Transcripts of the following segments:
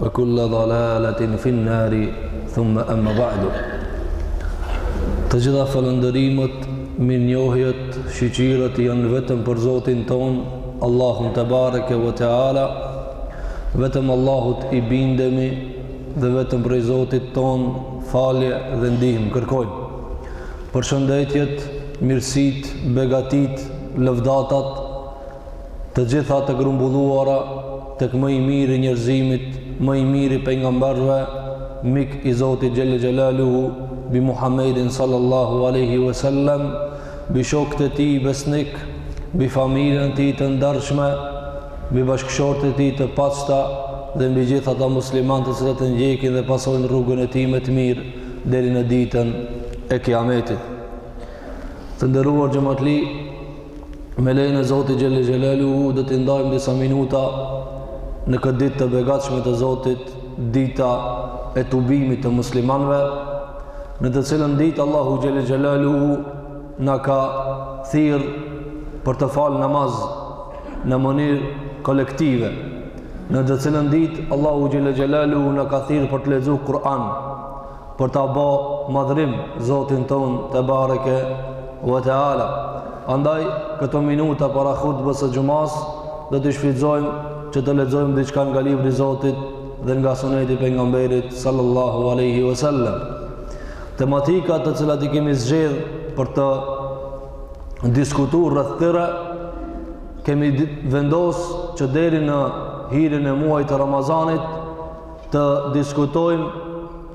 Wa kullu dhalalatin fin nari thumma amma ba'du Të gjitha falënderimet, mirënjohjet, shyqyret janë vetëm për Zotin tonë, Allahun tebareke ve teala. Vetëm Allahut i bindemi dhe vetëm prej Zotit tonë falje dhe ndihmë kërkojmë. Përshëndetjet, mirësitë, begatitë, lëvdatat Të gjitha të grumbulluara tek më i miri i njerëzimit, më i miri i pejgamberëve, mik i Zotit xhelle xhelaluhu mbi Muhammedin sallallahu alaihi wasallam, mbi shokët e tij besnik, mbi familjen e tij të ndershme, mbi bashkëshortet e tij të pastra dhe mbi gjithë ata muslimanë të cilët e ndjekin dhe pasojnë rrugën e tij me të mirë deri në ditën e Kiametit. Të nderuar xhematli, me lejen e Zotit xhelle xhelaluhu do t'i ndajmë disa minuta në këtë ditë të begatshme të Zotit, dita e tubimit të muslimanëve, në të cilën ditë Allahu xhelle xhelaluhu na ka thirrë për të falë namaz në mënyrë kolektive, në të cilën ditë Allahu xhelle xhelaluhu na ka thirrë për të lexu Kur'an, për ta bo madhrim Zotin tonë tebareke ve teala. Andaj këto minuta para hutbes së xhumasë do t'i shfrytëzojmë që të lexojmë diçka nga libri i Zotit dhe nga suneti i pejgamberit sallallahu alaihi wasallam. Tematikat të cilat i kemi zgjedh për të diskutu rreth tyre kemi vendos që deri në hyrjen e muajit të Ramazanit të diskutojmë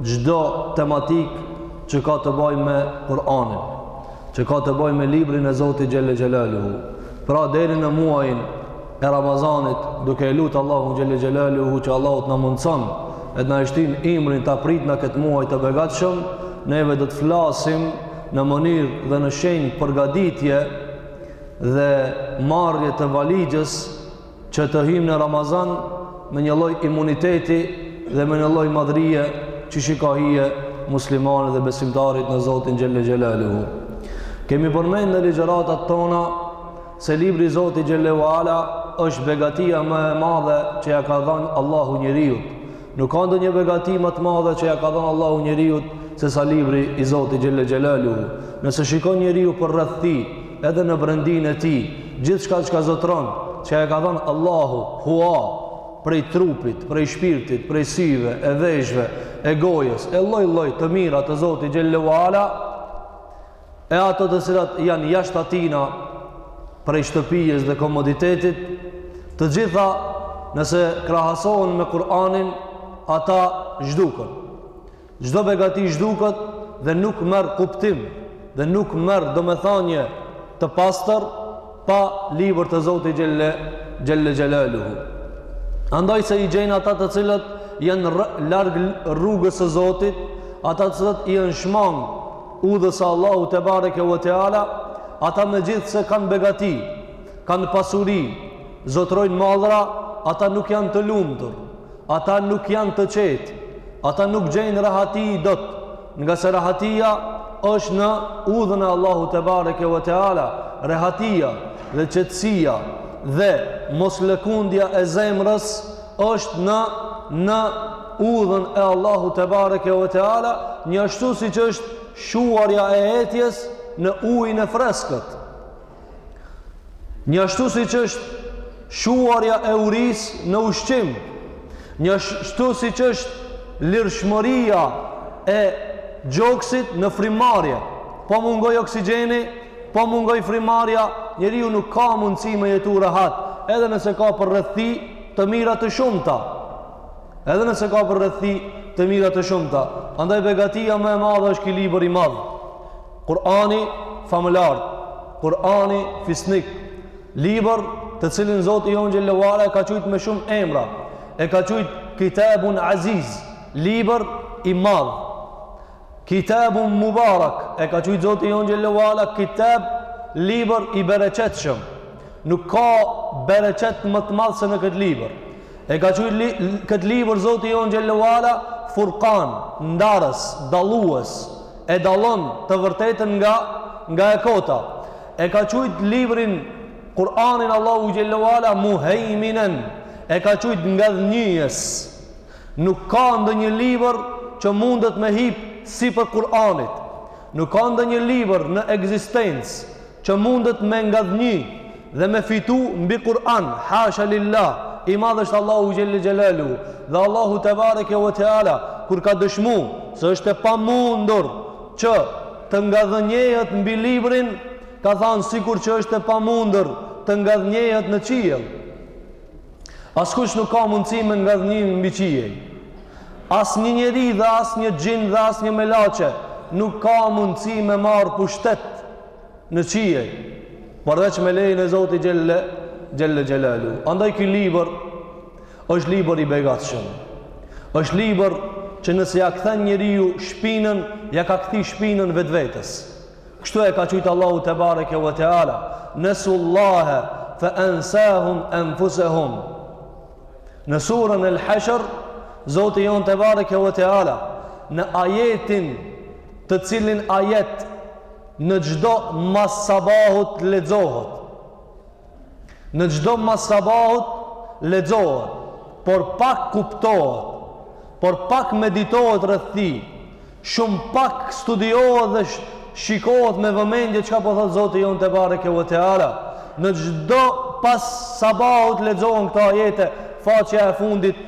çdo tematikë që ka të bëjë me Kur'anin, që ka të bëjë me librin e Zotit xhelle xhelaluhu. Pra deri në muajin e Ramazanit, duke e lutë Allahun xhelle xhelaluhu që Allahu të na mundëson e të na shtin ymrin ta pritë në këtë muaj të begatshëm, neve do të flasim në mënyrë dhe në shenjë përgatitje dhe marrje të valixhes që të hyjmë në Ramazan me një lloj imuniteti dhe me një lloj madhrie që i ka hije muslimanit dhe besimtarit në Zotin xhelle xhelaluhu. Kemi përmend në ligjëratat tona se libri i Zotit xhelle ve ala është begatia më e madhe që ia ka dhanë Allahu njeriut, Nuk ka ndonjë begati ma të madhe që ia ka dhënë Allahu njeriut sesa libri i Zotit Xhelle Xhelaluhu. Nëse shikon njeriu përreth tij, edhe në brendinë e tij, gjithçka çka zotëron, që ia ka dhënë Allahu, hua, prej trupit, prej shpirtit, prej syve, e veshëve, e gojës, e lloj-lloj të mira të Zotit Xhelle ve Ala, e ato të cilat janë jashtë atina prej shtëpisë dhe komoditetit, të gjitha nëse krahasohen me Kur'anin, ato zhduken. Çdo begati zhduket dhe nuk merr kuptim dhe nuk merr domethanie të pastër pa libër të Zotit xhelle, xhelle xhelaluhu. Andaj s'e gjejnë ata të cilët janë larg rrugës së Zotit, ata të cilët janë shmang Udhës së Allahut tebareke ve teala, ata megjithëse kanë begati, kanë pasuri, zotërojnë mallra, ata nuk janë të lumtur, ata nuk janë të qetë, ata nuk gjejnë rehati dot, ngase rehatia është në udhën e Allahut tebareke ve teala, rehatia dhe qetësia dhe moslëkundja e zemrës është në në udhën e Allahu tebareke ve teala njashtu siç është shuarja e etjes në ujin e freskët njashtu siç është shuarja e urisë në ushqim njashtu siç është lirshmëria e gjoksit në frymëmarrje po mungoi oksigjeni po mungoi frymëmarrja njeriu nuk ka mundësi me jetu rehat edhe nëse ka përreth tij të mira të shumta Edhe nëse ka përreth tij të mira të shumta, andaj begatia më e madhe është ky libër i madh. Kur'ani famëlartë, Kur'ani fisnik, libër të cilin Zoti jonë xhelle ve ala e ka qujt me shumë emra, e ka qujt Kitabun Aziz, libër i madh. Kitabun Mubarak, e ka qujt Zoti jonë xhelle ve ala kitab libër i bereqetshëm. Nuk ka bereqet më të madh se në këtë libër. E ka qujt li, këtë libër Zoti jonë xhelle ve ala Furkan, ndarës, dallues, e dallon të vërtetën nga nga e kota. E ka qujt librin Kur'anin Allahu xhelle ve ala Muhejminen, e ka qujt ngadhënjyes. Nuk ka ndonjë libër që mundet me hip sipër Kur'anit. Nuk ka ndonjë libër në ekzistencë që mundet me ngadhnjy dhe me fitu mbi Kur'an, hasha lillah, i madh është Allahu xhelle xhelaluhu, dhe Allahu tebareke ve teala kur ka dëshmu se është e pamundur që të ngadhënjehet mbi librin, ka thanë sikurqë është e pamundur të ngadhënjehet në qiell. Askush nuk ka mundësi me ngadhnjy mbi qiell. Asnjë njeri dhe asnjë xhin dhe asnjë melaqe nuk ka mundësi me marrë pushtet në qiej, përveç me lejen e Zotit xhelle xhelaluhu. Andaj ky libër, është libër i begatshëm. është libër që nëse ja kthen njeriu shpinën, ja ka kthy shpinën vetvetes. Kështu e ka qujt Allahu tebareke ve teala. Nesullahe, fe ensahum enfusehum. Në surën El-Hashr, Zoti jonë tebareke ve teala. Në ajetin të cilin ajet Në çdo mas sabahut lexohet. Në çdo mas sabahut lexohet, por pak kuptohet, por pak meditohet rreth tij. Shumë pak studiohet dhe shikohet me vëmendje çka po thotë Zoti jonë tebareke ve teala. Në çdo pas sabahut lexohen këto ajete, faqja e fundit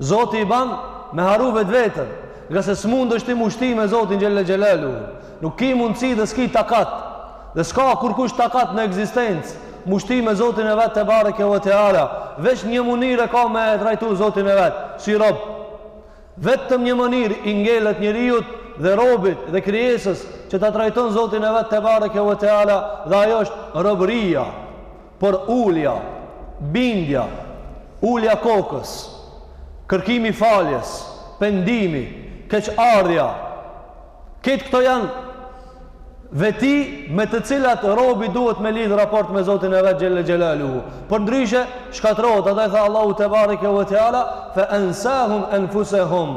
Zoti i ban me harru vetveten, ngase s'mundesh ti m'u shti me Zotin xhelle xhelaluhu. Nuk ki mundësi dhe s'ki takat, dhe s'ka kurkush takat në ekzistencë, m'u shti me Zotin e vet tebareke ve teala. Veç një mënyrë e ka me e trajtu Zotin e vet, si rob. Vetëm një mënyrë i ngelet njeriut dhe robit dhe krijesës që ta trajton Zotin e vet tebareke ve teala dhe ajo është robëria. përulja, bindja, ulja kokës, kërkimi i faljes, pendimi, keqardhja, këtë këto janë veti me të cilat robi duhet me lidh raport me Zotin e vet xhelle xhelaluhu. Përndryshe shkatërrohet, atë e tha Allahu tebareke ve teala, fa ansahum anfusahum.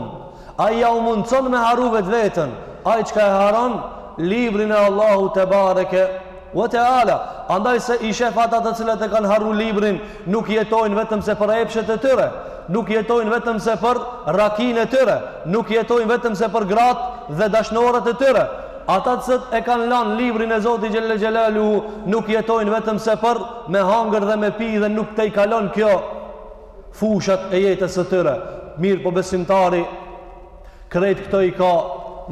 Ai ja u mundëson me harru vetveten, ai çka e harron librin e Allahut tebareke ve teala, andaj se i shef ata të cilët e kanë harru librin, nuk jetojnë vetëm se për epshet e tyre, nuk jetojnë vetëm se për rakinë e tyre, nuk jetojnë vetëm se për gratë dhe dashnoret e tyre, ata të cilët e kanë lanë librin e Zotit xhelle xhelaluhu, nuk jetojnë vetëm se për me hangër dhe me pi dhe nuk tejkalon kjo, fushat e jetës së tyre, mirëpo besimtari krejt këto i ka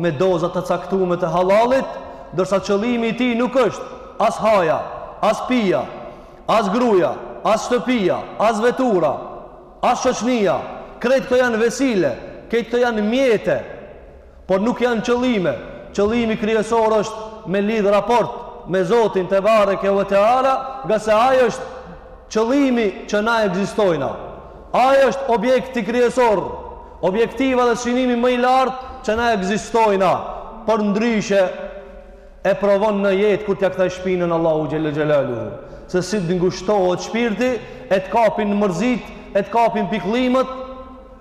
me doza të caktume të hallallit, ndërsa qëllimi i tij nuk është as haja, as pija, as gruja, as shtëpia, as vetura, as shoqnia, krejt këto janë vesile, krejt këto janë mjete, Por nuk janë qëllime. Qëllimi kryesor është me lidh raport me Zotin tebareke ve teala, ngase Ai është qëllimi që na ekzistojna. Ai është objekti kryesor, objektiva dhe synimi më i lartë që na ekzistojna. Përndryshe e provon në jetë kur t'ja kthej shpinën Allahut xhelle xhelaluhu. Se si të ngushtohet shpirti, e të kapin mërzitë, e të kapin pikëllimet,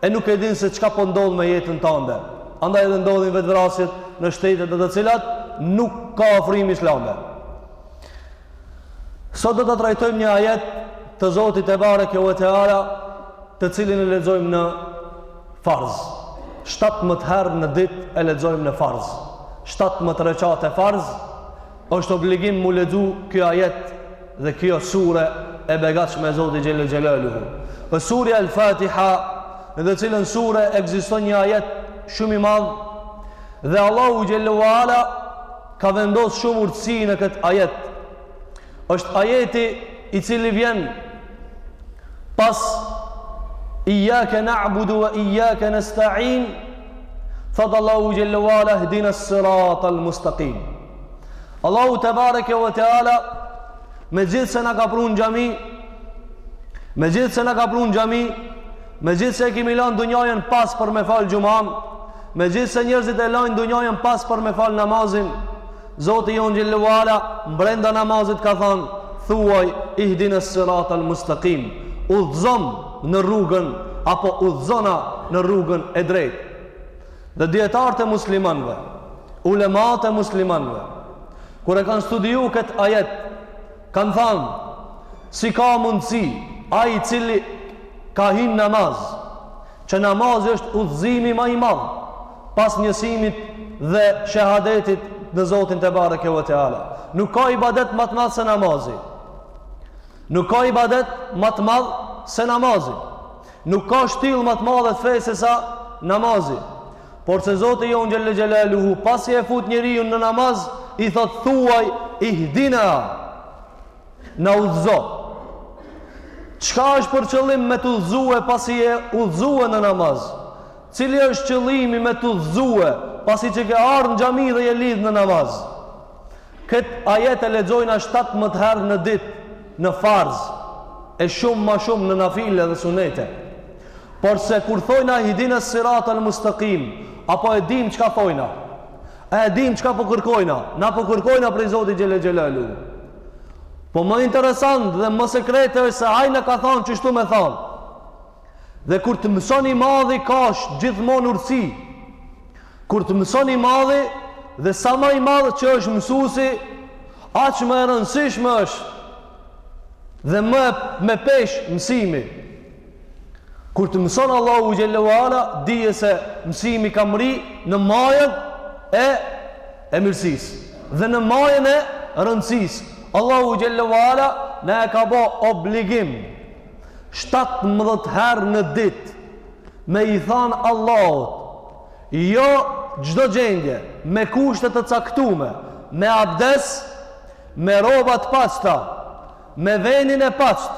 E nuk e din se çka po ndodh me jetën tande. Andaj edhe ndodhin vetëvrasjet në shtete të të cilat nuk ka ofrim islame. Sot do të trajtojmë një ajet të Zotit tebareke ve teala të cilin e lexojmë në farz. 17 herë në ditë e lexojmë në farz. 17 reqate farz Është obligim mu lexu ky ajet dhe kjo sure e begatshme e Zotit Xhele Xhelaluhu. Është surja El Fatiha, në të cilën sure ekziston një ajet shumë i madh dhe Allahu Xhele ve Ala ka vendosur shumë urtësi në këtë ajet. Është ajeti i cili vjen pas Iyake na'budu wa iyake nasta'in. Thotë Allahu Xhele ve Ala ihdina siratal mustaqim. Allahu tebareke ve teala me gjithë se na ka prunë xhami, me gjithë se na ka prunë xhami, me gjithë se e kemi lanë dunjën pas për me fal xhumam, me gjithë se njerëzit e lanë dunjën pas për me fal namazin, Zoti jonë xhele ve ala mbrenda namazit ka thanë: "Thuaj ihdinas siratal mustaqim." Udhëzom në rrugën apo udhëzona në rrugën e drejtë. dhe dijetarët e muslimanëve, ulemat e muslimanëve, kur e kanë studiu këtë ajet, kanë thanë, si ka mundësi, ai i cili ka hi në namaz, që namazi është udhëzimi ma i madh, pas njësimit dhe shehadetit në Zotin tebareke ve teala. Nuk ka ibadet ma të madh se namazi. Nuk ka ibadet ma të madh se namazi. Nuk ka shtyllë ma të madhe të fesë se sa namazi. Por se Zoti jonë xhele xhelaluhu, pasi e fut njeriun në namaz, i thotë thuaj ihdina, na udhëzo. Çka është për qëllim me të udhëzue pasi je udhëzue në namaz? Cili është qëllimi me të udhëzue pasi që ke ardhë në xhami dhe je lidhë në namaz? Këtë ajet e lexojna shtatëmbëdhjetë herë në ditë në farz, e shumë ma shumë në nafile dhe sunete. Por se kur thojna ihdina sirata al mustaqim, a po e dimë çka thojna? A e dimë çka po kërkojna? Na po kërkojna prej Zotit xhele xhelaluhu. Po më interesant dhe më sekrete është se ai na ka thanë qështu me thanë. Dhe kur të mëson i madhi ka gjithmonë urtësi. Kur të mëson i madhi dhe sa ma i madhë që është mësusi, aq më e rëndësishme është dhe më me peshë mësimi. Kur të mëson Allahu xhele ve ala, dije se mësimi ka mrri në majën e e mirësisë dhe në majën e rëndësisë. Allahu xhele ve ala, na e ka bo obligim shtatëmbëdhjetë herë në ditë me i thanë Allahut jo çdo gjendje me kushte të caktume me abdes me rroba t'pasta me venin e pastë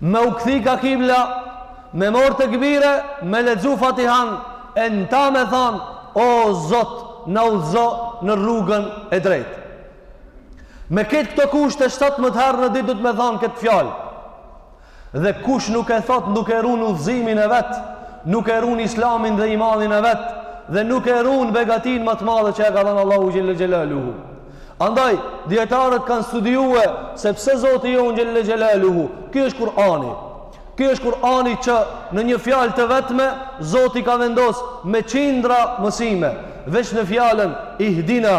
me u kthy ka kibla me marrë tekbire me lexu fatihan e në ta me thanë o zot na udhëzo në rrugën e drejtë Me këto këto kushte shtatëmbëdhjetë herë në ditë do me thanë këtë fjalë. Dhe kush nuk e thotë nuk e run udhëzimin e vet, nuk e run islamin dhe imanin e vet, dhe nuk e run begatinë më të madhe që e ka dhënë Allahu Xhele Xhelaluhu. Andaj, dijetarët kanë studiue se pse Zoti jonë Xhele Xhelaluhu. Ky është Kur'ani. Ky është Kur'ani që në një fjalë të vetme Zoti ka vendos me qindra mësime, veç në fjalën Ihdina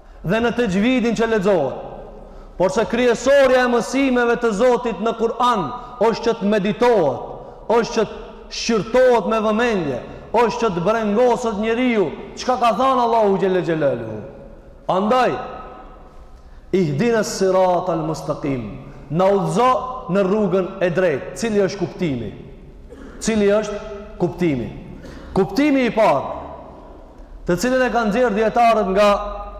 dhe në texhvidin që lexohet. Porse kryesorja e mësimeve të Zotit në Kur'an është që të meditohet, është që të shqyrtohet me vëmendje, është që të brengoset njeriu, çka ka thanë Allahu Xhele Xhelaluhu. Andaj, ihdina sirat al mustakim, na udhëzo në rrugën e drejtë, cili është kuptimi. Cili është kuptimi. Kuptimi i parë, të cilin e kanë nxjerrë dijetarët nga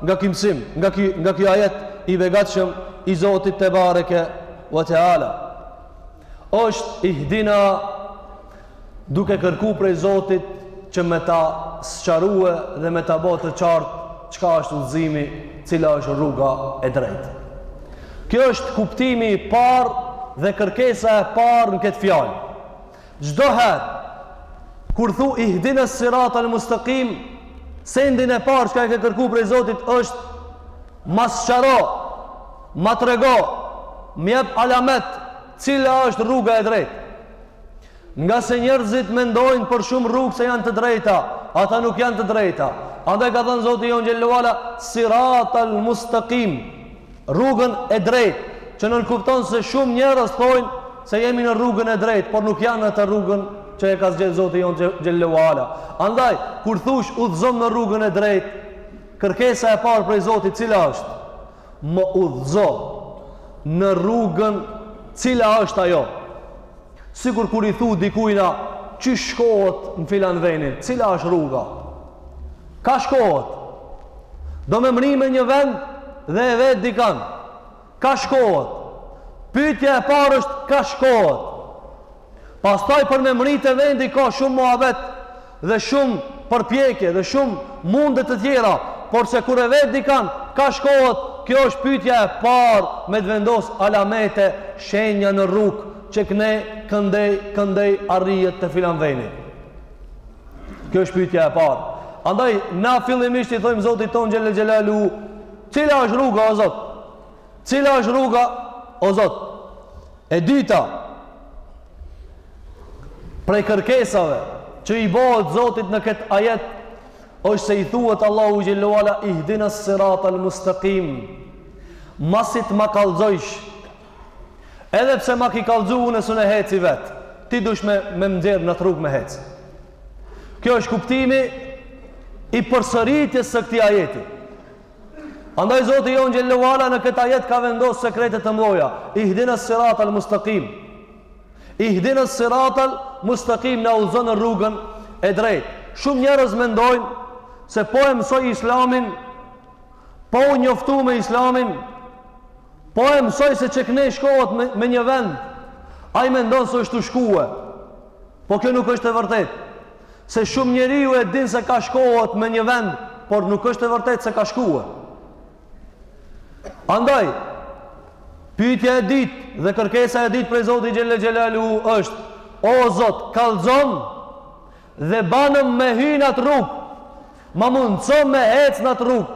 nga ky mësim, nga ky nga ky ajet i begatshëm i Zotit tebareke ve teala. Është ihdina duke kërku prej Zotit që me ta sqarue dhe me ta bo të qartë çka është udhëzimi, cila është rruga e drejtë. Ky është kuptimi i parë dhe kërkesa e parë në këtë fjalë. Çdo herë kur thu ihdina sirat al mustaqim, sendin e parë çka e ke kërku prej Zotit është ma sqaro, ma trego, më jep alamet, cila është rruga e drejtë. Ngase njerëzit mendojnë për shumë rrugë se janë të drejta, ata nuk janë të drejta. Andaj ka thënë Zoti jonë Xhele ve ala, sirat al mustaqim, Rrugën e drejtë, që nënkupton se shumë njerëz thojnë se jemi në rrugën e drejtë, por nuk janë në atë rrugën që e ka zgjedhë Zoti jonë Xhele ve ala. Andaj, kur thush udhëzom në rrugën e drejtë, kërkesa e parë prej Zotit cila është? Më udhëzo në rrugën cila është ajo? Sikur kur i thu dikujna qysh shkohet në filan venin, cila është rruga? Ka shkohet? Do me mri me një vend dhe e vet dikan. Ka shkohet? Pyetja e parë është ka shkohet? Pastaj për me mri te vendi ka shumë muhabet dhe shumë përpjekje dhe shumë munde të tjera, por se kur e vet dikan ka shkohet kjo është pytja e parë me t' vendos alamete shenja në rrugë qe këne këndej këndej arrihet të filan veni kjo është pytja e parë andaj na fillimisht i thojmë zotit tonë xhele xhelalu cila është rruga o zot cila është rruga o zot E dyta, prej kërkesave që i bëhet Zotit në këtë ajet është se i thuhet Allahu xhele ue ala ihdinas siratal mustaqim. Masit ma kallxojsh. Edhe pse ma ki kallxu unë s'un e heci vet. Ti dush me m'nxjerr n'at rrugë me hec. Kjo është kuptimi i përsëritjes së këtij ajeti. Andaj Zoti jonë xhele ue ala në kët ajet ka vendosë sekrete të mdhaja. Ihdinas sirat al mustëkim. Ihdinas sirat al mustëkim na udhëzo në rrugën e drejtë. Shumë njerëz mendojnë se po e mësoj islamin, po u njoftu me islamin, po e mësoj se qe këne shkohet me, me një vend, ai mendon se është tu shkue. Po kjo nuk është e vërtetë. Se shumë njeri e din se ka shkohet me një vend, por nuk është e vërtetë se ka shkue. Andaj, pytja e dytë dhe kërkesa e dytë prej Zotit xhele xhelalu është, o Zot, kallzom dhe banëm me hy në atë rrugë, ma mundëso me hec në atë rrugë.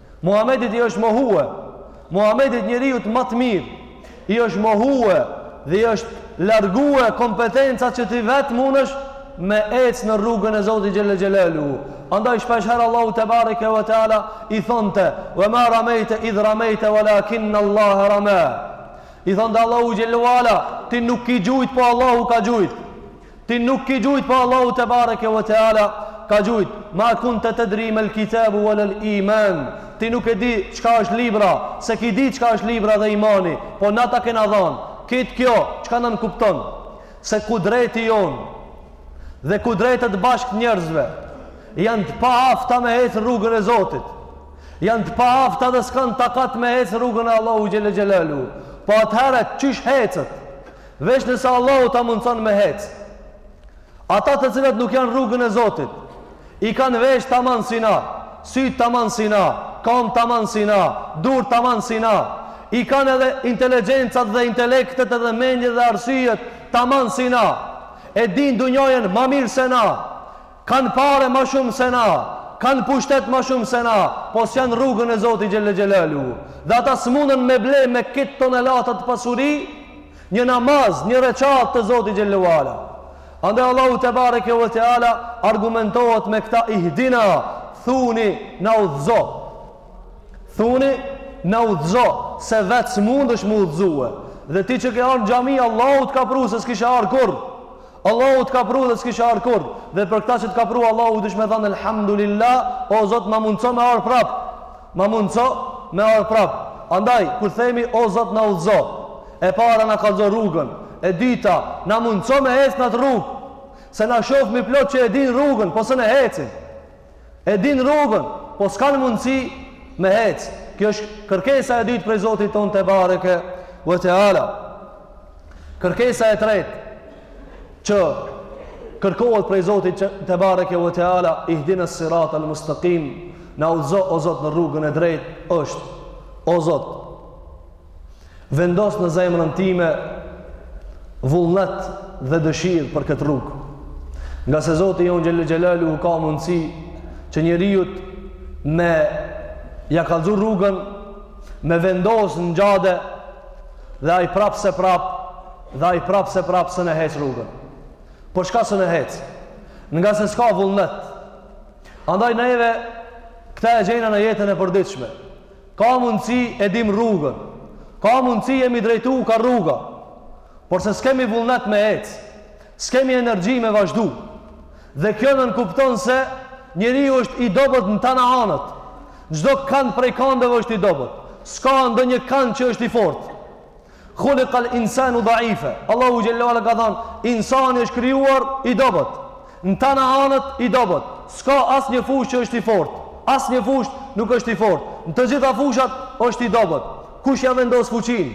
Muhamedit i është mohue. Muhamedit njeriut ma të mirë i është mohue dhe i është largue kompetenca që ti vetë munësh me ecë në rrugën e Zotit xhele xhelalu. Andaj shpesh herë Allahu tebareke ve teala i thonte: "Wa ma ramejte idh ramejte walakin Allah rama." I thonte Allahu xhele ue ala, ti nuk ki gjujt, po Allahu ka gjujt. Ti nuk ki gjujt po Allahu tebareke ve teala ka gjujt. Ma kunte tedri mal kitabu wa lal iman. Ti nuk e di çka është libra, se ki di çka është libra dhe imani, po na ta kena dhanë. Kit kjo çka na nënkupton se kudreti jonë dhe kudretet bashkë t'njerëzve janë të paafta me hec rrugën e Zotit. Janë të paafta dhe s'kanë takat me hec rrugën e Allahu xhele xhelalu. Po atëherë qysh hecet? Veç nëse Allahu ta mundëson me hec. Ata të cilët nuk janë rrugën e Zotit, i kanë vesh taman si na, sytë taman si na, kamë taman si na, durë taman si na, i kanë edhe inteligencat dhe intelektet edhe mendjet edhe arsyjet taman si na, e dinë dunjanë ma mirë se na, Kanë pare ma shumë se na, kanë pushtet ma shumë se na, po s'janë rrugën e Zotit Xhelle Xhelaluhu. Dhe ata s'munën me ble me kitë tonelata të pasuri, një namaz, një rekat të Zotit Xhelle Uala. Andaj Allahu tebareke ve teala, argumentohet me këta ihdina, thuni na udhëzo. Thuni na udhëzo, se vetë s'mundesh me u udhëzue. Dhe ti që ke ardhë në xhami, Allahu t'ka pru se s'kishe ardhë kurrë. Allahu të ka pru dhe s'kishe ardhë kurrë dhe për këta që të ka pru Allahu duhet me thanë Elhamdulillah o Zot ma mundëso me ardhë prap ma mundëso me ardhë prap andaj kur themi o Zot na udhëzo e para na kallëzo rrugën e dyta na mundëso me hec në atë rrugë se na shofmi plot që e dinë rrugën po s'e hecin E dinë rrugën, po s'kanë mundësi me hec. Kjo është kërkesa e dytë prej Zotit tonë tebareke ve teala. Kërkesa e tretë që kërkohet prej Zotit tebareke ve teala ihdinas siratal mustekim na udhëzo o Zot në rrugën e drejtë është o Zot Vendos në zemrën time vullnet dhe dëshirë për këtë rrugë. Ngase Zoti jonë Xhelle Xhelaluhu ka mundësi që njeriut me ja kallzu rrugën, me vendos në xhade dhe ai prapë se prapë dhe ai prapë se prapë s'e hec rrugën. Për çka s'e hec? Ngase s'ka vullnet. Andaj neve këta e gjena në jetën e përditshme. Ka mundësi e dimë rrugën, ka mundësi jemi drejtu ka rruga, porse s'kemi vullnet me ecë, s'kemi energji me vazhdu. Dhe kjo nënkupton se njeriu është i dobët në tana anat. Çdo kand prej kandeve është i dobët. S'ka ndonjë kand që është i fortë. Khuliqa al-insanu dha'ifa. Allahu xhelle ve ala ka thanë, insani është krijuar i dobët. Në tana anët i dobët. S'ka asnjë fushë që është i fortë. Asnjë fushë nuk është i fortë. Në të gjitha fushat është i dobët. Kush ja vendos fuqinë?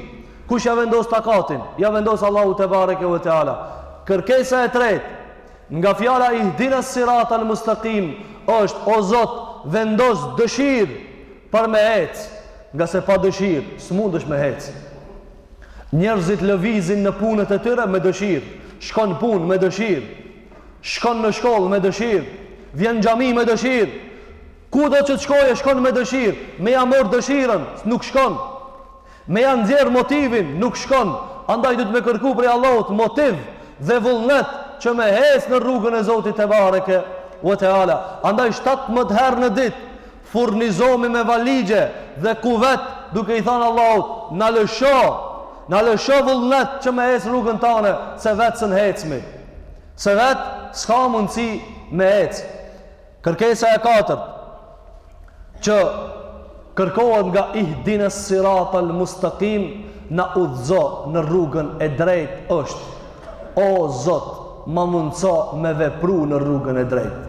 Kush ja vendos takatin? Ja vendos Allahu tebareke ve teala. Kërkesa e tretë nga fjala ihdinas siratal mustaqim është o Zot vendos dëshirë Për me hecë, ngase pa dëshirë s'mundesh me hecë. Njerëzit lëvizin në punët e tyre me dëshirë, shkon punë me dëshirë, shkon në shkollë me dëshirë, vjen në xhami me dëshirë. Kudo që të shkojë shkon me dëshirë, me ja marr dëshirën, nuk shkon. Me ja nxjerr motivin, nuk shkon. Andaj duhet me kërku prej Allahut motiv dhe vullnet që me hecë në rrugën e Zotit tebareke ve teala. Andaj 17 herë në ditë furnizohemi me valixhe dhe kuvet duke i thanë Allahut na lësho na lësho vullnet që me hec rrugën tane se vetë s'un hecmi se vetë s'ka mundësi me ec kërkesa e katërt që kërkohet nga ihdina sirat al mustakim na udhëzo në rrugën e drejt është O Zot, ma mundëso me vepru në rrugën e drejtë.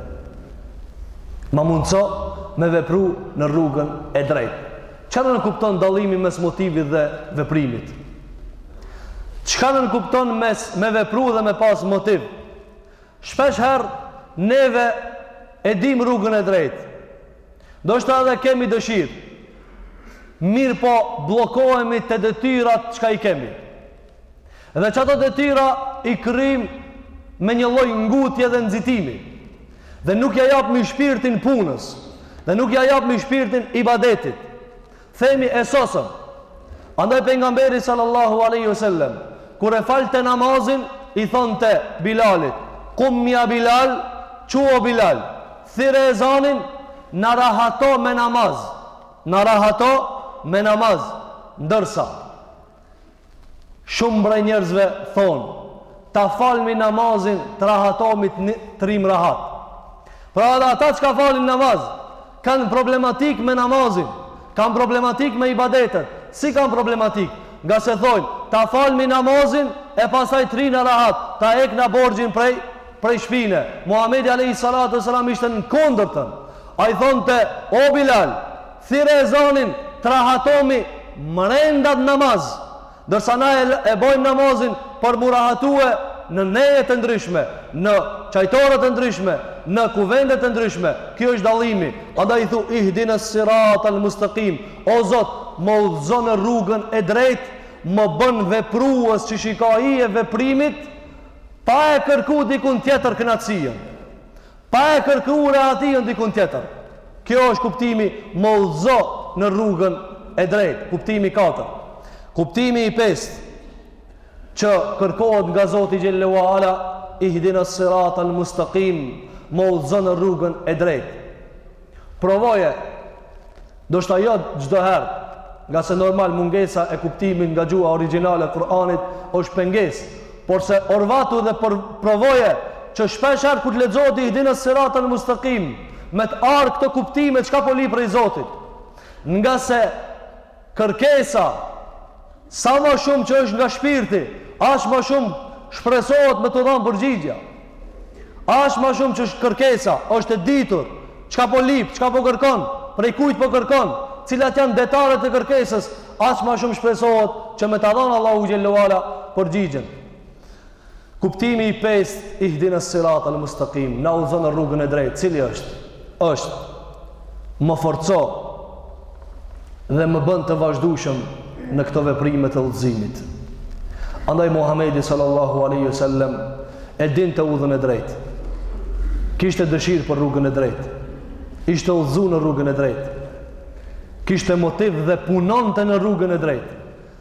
Ma mundëso me vepru në rrugën e drejtë. Çka nënkupton dallimi mes motivit dhe veprimit? Çka nënkupton mes me vepru dhe me pas motiv? Shpesh herë, neve e dimë rrugën e drejtë. Ndoshta edhe kemi dëshirë. Mirëpo bllokohemi te detyrat çka i kemi. Dhe qato detyra i kryjmë me një lloj ngutje dhe nxitimi. Dhe nuk ia japmi shpirtin punës, dhe nuk ia japmi shpirtin ibadetit. Themi e sosëm. Andaj pejgamberi sallallahu alaihi wasallam kur e falte namazin i thonte Bilalit, "Kum ya Bilal, çuo Bilal, thirre ezanin, na rahato me namaz." Na rahato me namaz. Ndërsa Shumë prej njerëzve thonë, Ta falmi namazin, të rahatohemi të rrimë rahat. Pra edhe ata çka falin namaz, kanë problematikë me namazin, kanë problematikë me ibadetet. Si kanë problematikë? Ngase thojnë, ta falmi namazin, e pastaj të rrina rahat, ta hekna borxhin prej, prej shpine. Muhamedi alejhi salatu ue selam ishte në kundërtën. Ai thonte, o Bilal, Thirre ezanin, t'rahatomi mrenda n'namaz, ndërsa na e bojmë namazin për m'u rahatue në nejet e ndryshme, në çajtoret e ndryshme, në kuvendet e ndryshme. Kjo është dallimi. Andaj thu ihdina sirat al mustaqim, O Zot, më udhëzo në rrugën e drejtë, më bën veprues që shijoj veprimin pa e kërku dikund tjetër kënaqësinë. Pa e kërku rehatinë dikund tjetër. Kjo është kuptimi më udhëzo në rrugën e drejtë, kuptimi i katërt. Kuptimi i pestë që kërkohet nga Zoti xhelle ua ala ihdina siratal mustaqim, më udhëzo në rrugën e drejtë. Provoje Ndoshta jo çdo herë, ngase normal mungesa e kuptimit nga gjuha origjinale e Kur'anit është pengesë, porse orvatu dhe për provoje që shpesh herë kur të lexohet ihdina siratal mustaqim me të ardhë këto kuptime çka po lyp prej Zotit. Ngase kërkesa Sa ma shumë që është nga shpirti, aq ma shumë shpresohet me t'u dhanë përgjigjja. Aq ma shumë që është kërkesa, është e ditur, çka po lyp, çka po kërkon, prej kujt po kërkon, cilat janë detajet e kërkesës, aq ma shumë shpresohet që me ta dhanë Allahu xhelle ue ala përgjigjën. Kuptimi i pestë, Ihdina s-sirata l-mustaqim, na udhëzo në rrugën e drejtë, cili është? Është më forco dhe më bën të vazhdueshëm në këto veprime të udhëzimit. Andaj Muhamedi sallallahu alaihi wasallam e dinte udhën e drejtë. Kishte dëshirë për rrugën e drejtë. Ishte udhëzu në rrugën e drejtë. Kishte motiv dhe punonte në rrugën e drejtë.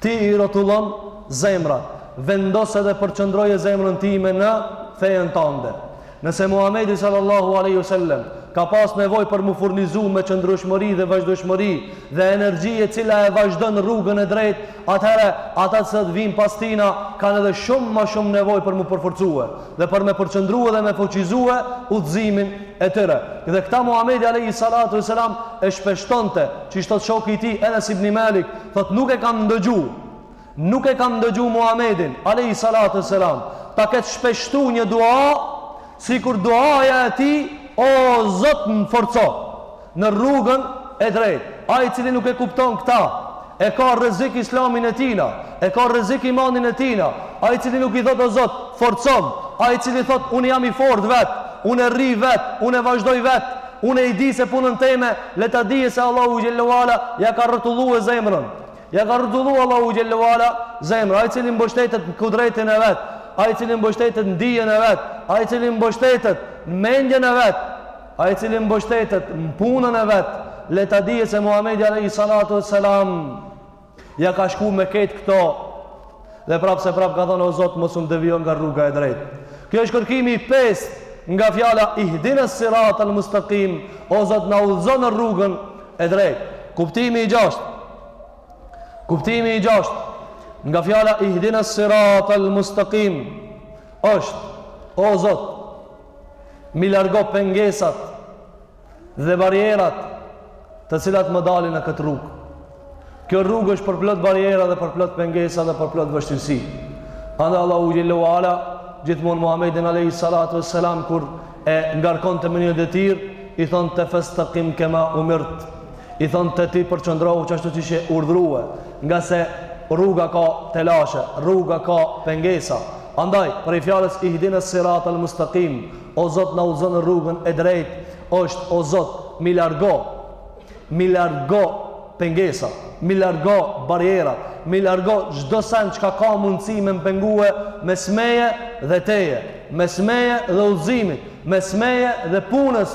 Ti i rrotullon zemrat, vendos edhe përqendroje zemrën time në fejen tande. Nëse Muhamedi sallallahu alaihi wasallam ka pas nevojë për m'u furnizu me qëndrueshmëri dhe vazhdueshmëri dhe energji e cila e vazhdon rrugën e drejtë, atëherë ata që vijnë pas tina kanë edhe shumë ma shumë nevojë për m'u përforcue. dhe për me përqendrue dhe me fuqizue udhëzimin e tyre. Dhe këta Muhamedi alejhi salatu ve selam e shpeshtonte, qysh thotë shoku i tij Enes ibn Malik, thotë nuk e kam ndëgju, nuk e kam ndëgju Muhamedin alejhi salatu ve selam ta ketë shpeshtu një dua sikur duaja e tij, O Zot më forco. në rrugën e drejtë. Ai i cili nuk e kupton këta, e ka rrezik Islamin e tina, e ka rrezik imanin e tina. Ai i cili nuk i thotë o Zot, forcom, ai i cili thotë unë jam i fortë vetë, unë e arrij vetë, unë e vazhdoj vetë, unë e ujdisi punën teme, le ta dijë se Allahu xhelle ue ala ja ka rrotullue zemrën. Ja ka rrotullue Allahu xhelle ue ala zemrën. Ai i cili mbështetet në kudretin e vet, ai i cili mbështetet në dijen e vet, ai i cili mbështetet në mendjen e vet, Ai i cili mbështetet në punën e vet, le ta dijë se Muhamedi alejhi salatu ue selam ja ka shku me ketë këto dhe prapë se prapë ka thënë o Zot mos um devijo nga rruga e drejtë. Kjo është kërkimi i pestë nga fjala ihdinas siratal mustaqim, o Zot na udhëzo në rrugën e drejtë. Kuptimi i gjashtë. Kuptimi i gjashtë nga fjala ihdinas siratal mustaqim është o Zot m'i largo pengesat dhe barrierat të cilat më dalin në këtë rrugë. Kjo rrugë është përplot barriera dhe përplot pengesa dhe përplot vështirësi. Andaj Allahu xhelle ue ala, gjithmonë Muhamedin alejhi salatu ue selam, kur e ngarkonte me një detyrë, i thonte festakim kema umirt, i thonë ti përqëndrohu qashtu qysh je urdhërue, nga se rruga ka telashe, rruga ka pengesa. Andaj, prej fjalës ihdina siratal mustakim, o Zot na udhëzo në rrugën e drejtë, është o Zot, mi largo, mi largo pengesa, mi largo barrierat, mi largo çdo sen çka ka mundësi me më pengue mes meje dhe teje, mes meje dhe udhëzimit, mes meje dhe punës,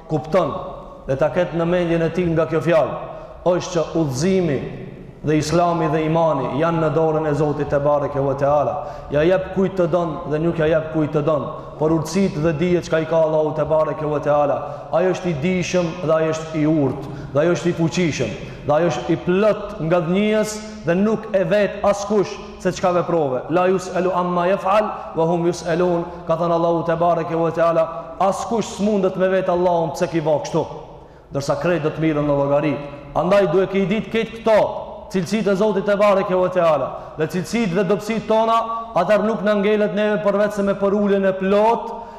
kupton dhe ta ketë në mendjen e tij nga kjo fjalë është që udhëzimi dhe islami dhe imani janë në dorën e Zotit tebareke ve teala ja jap kujt të don dhe nuk ja jap kujt të don për urtësitë dhe dijet çka i ka Allahu tebareke ve teala ai është i dijshëm dhe ai është i urtë dhe ai është i fuqishëm dhe ai është i plot ngadhënjyes dhe nuk e vet askush se çka veprove, la yus'alu amma yef'al wa hum yus'alun, ka thënë Allahu tebareke ve teala, askush s'mundet me vet Allahun pse ki ba kështu, ndërsa krejt do të merren në llogari. Andaj duhet që i ditë krejt këto cilësitë e Zotit tebareke ve teala dhe cilësitë dhe dobësitë tona, atëherë nuk na ngelet neve përveçse me përuljen e plotë,